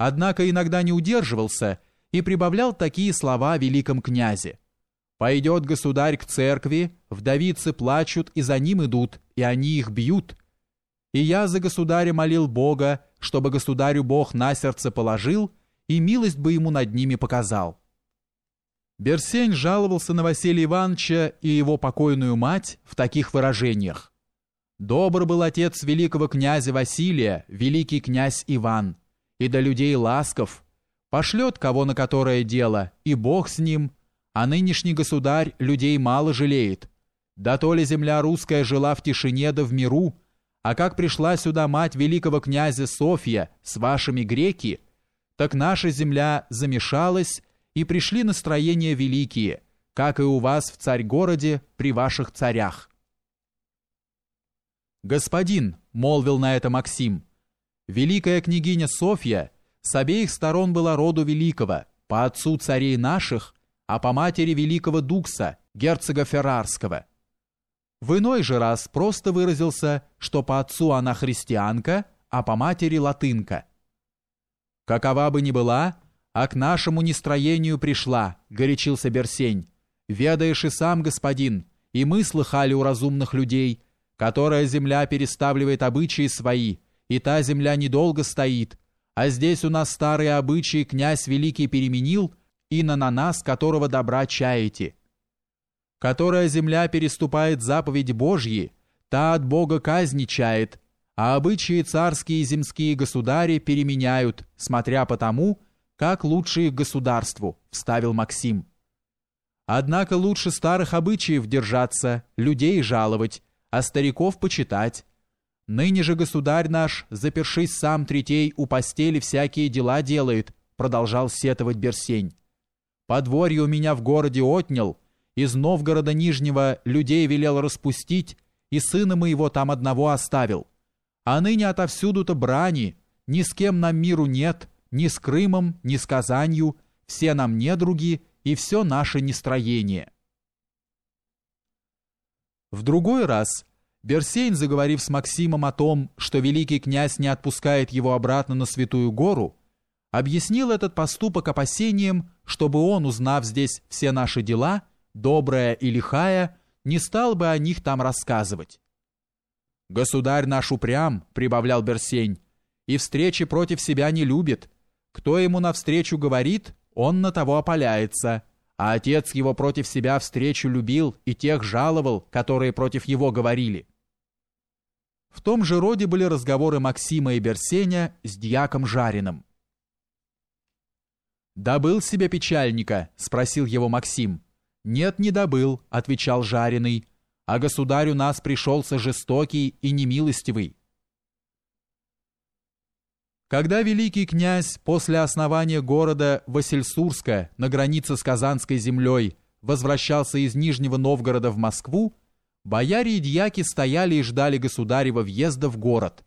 однако иногда не удерживался и прибавлял такие слова о великом князе. «Пойдет государь к церкви, вдовицы плачут и за ним идут, и они их бьют. И я за государя молил Бога, чтобы государю Бог на сердце положил и милость бы ему над ними показал». Берсень жаловался на Василия Ивановича и его покойную мать в таких выражениях. «Добр был отец великого князя Василия, великий князь Иван, и до людей ласков, пошлет кого на которое дело, и Бог с ним, а нынешний государь людей мало жалеет. Да то ли земля русская жила в тишине да в миру, а как пришла сюда мать великого князя Софья с вашими греки, так наша земля замешалась, и пришли настроения великие, как и у вас в царь-городе при ваших царях. «Господин», — молвил на это Максим, — «великая княгиня Софья с обеих сторон была роду великого, по отцу царей наших, а по матери великого Дукса, герцога Феррарского. В иной же раз просто выразился, что по отцу она христианка, а по матери латынка. Какова бы ни была, а к нашему нестроению пришла, горячился Берсень. Ведаешь и сам, господин, и мы слыхали у разумных людей, которая земля переставливает обычаи свои, и та земля недолго стоит, а здесь у нас старые обычаи князь великий переменил, и на нас, которого добра чаете. Которая земля переступает заповедь Божьи, та от Бога казни чает, а обычаи царские и земские государи переменяют, смотря по тому, как лучше их государству, вставил Максим. Однако лучше старых обычаев держаться, людей жаловать, а стариков почитать. Ныне же государь наш, запершись сам третей, у постели всякие дела делает, продолжал сетовать Берсень. Подворье у меня в городе отнял, из Новгорода Нижнего людей велел распустить, и сына моего там одного оставил. А ныне отовсюду-то брани, ни с кем нам миру нет, ни с Крымом, ни с Казанью, все нам недруги и все наше нестроение. В другой раз Берсейн, заговорив с Максимом о том, что великий князь не отпускает его обратно на Святую Гору, объяснил этот поступок опасением, чтобы он, узнав здесь все наши дела, добрая и лихая, не стал бы о них там рассказывать. «Государь наш упрям», — прибавлял Берсень, — «и встречи против себя не любит, кто ему навстречу говорит, он на того опаляется, а отец его против себя встречу любил и тех жаловал, которые против его говорили. В том же роде были разговоры Максима и Берсеня с дьяком Жариным. «Добыл себе печальника?» – спросил его Максим. «Нет, не добыл», – отвечал Жариный, «а государь у нас пришелся жестокий и немилостивый». Когда великий князь после основания города Васильсурска на границе с Казанской землей возвращался из Нижнего Новгорода в Москву, бояре и дьяки стояли и ждали государева въезда в город.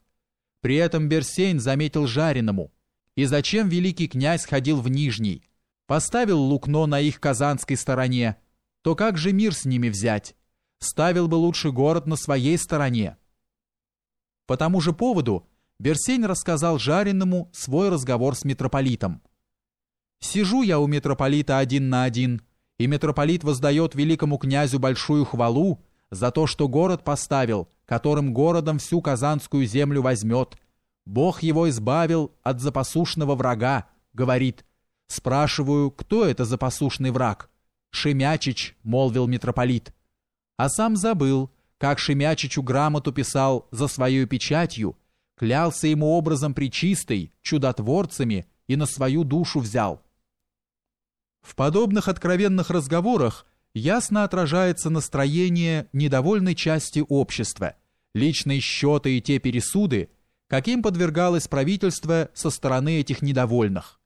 При этом Берсейн заметил Жариному, и зачем великий князь ходил в Нижний, поставил Лукно на их казанской стороне, то как же мир с ними взять? Ставил бы лучше город на своей стороне. По тому же поводу Берсень рассказал Жареному свой разговор с митрополитом. «Сижу я у митрополита один на один, и митрополит воздает великому князю большую хвалу за то, что город поставил, которым городом всю казанскую землю возьмет. Бог его избавил от запасушного врага, говорит. Спрашиваю, кто это запасушный враг? Шемячич, молвил митрополит. А сам забыл, как Шемячичу грамоту писал за свою печатью, клялся ему образом причистой, чудотворцами и на свою душу взял. В подобных откровенных разговорах ясно отражается настроение недовольной части общества, личные счеты и те пересуды, каким подвергалось правительство со стороны этих недовольных.